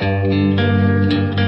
Música